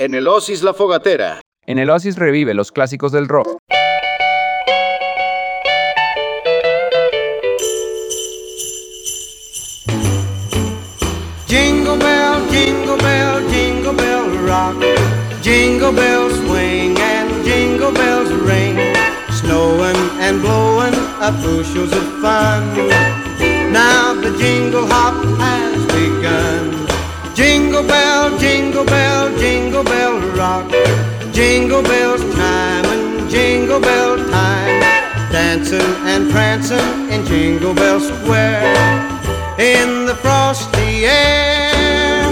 En el Oasis La Fogatera. En el Oasis revive los clásicos del rock. Jingle bell, jingle bell, jingle bell rock. Jingle bells swing and jingle bells ring. Snowing and blowing up bushels of fun. Now the jingle hop has begun. Jingle bell, jingle bell, jingle bell rock. Jingle bells, time and jingle bell time. Dancing and prancing in Jingle Bell Square. In the frosty air.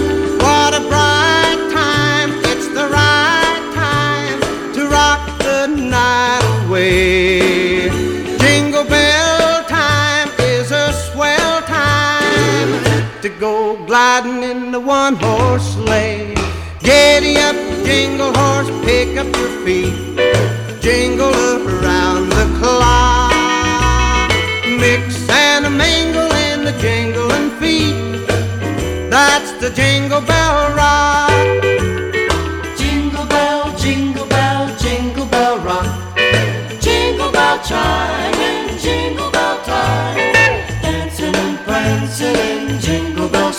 What a bright time. It's the right time to rock the night away. Go gliding in the one horse sleigh. Giddy up, jingle horse, pick up your feet. Jingle around the clock. Mix and a mingle in the jingling feet. That's the jingle bell rock. Jingle bell, jingle bell, jingle bell rock. Jingle bell chime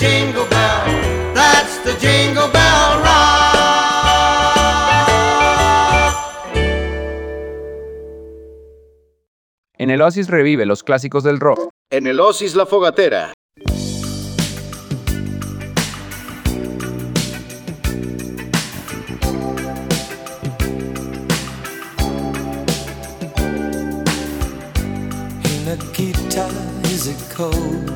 jingle bell. That's the jingle bell rock. En el Oasis revive los clásicos del rock. En el Oasis La Fogatera. Cold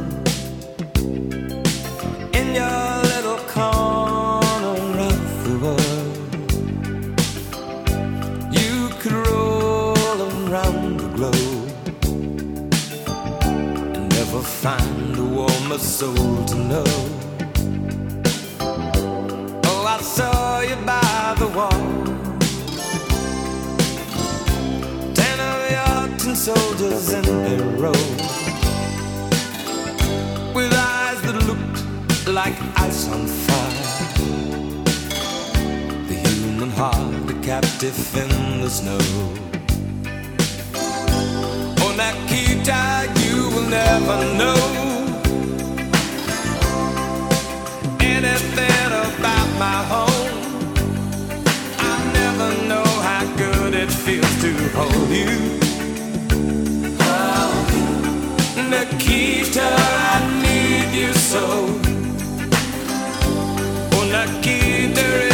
a soul to know. Oh, I saw you by the wall. Ten of your tin soldiers in a row With eyes that looked like ice on fire The human heart, a captive in the snow Oh, Nikita, you will never know Anything about my home I never know how good it feels to hold you. Oh, Nikita, I need you so. Oh, Nikita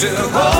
to go.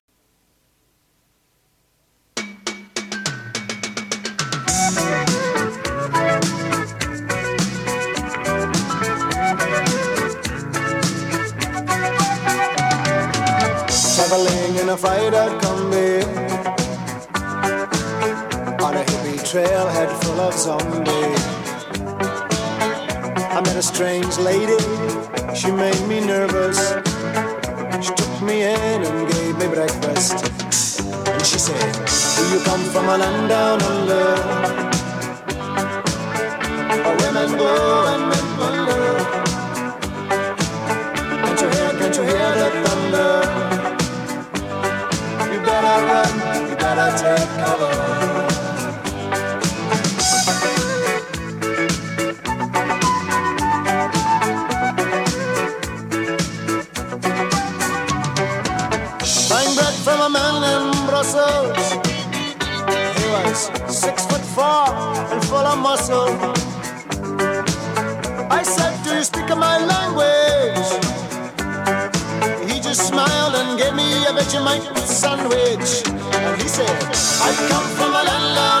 I said, Do you speak my language? He just smiled and gave me a Vegemite sandwich. And he said, I come from a land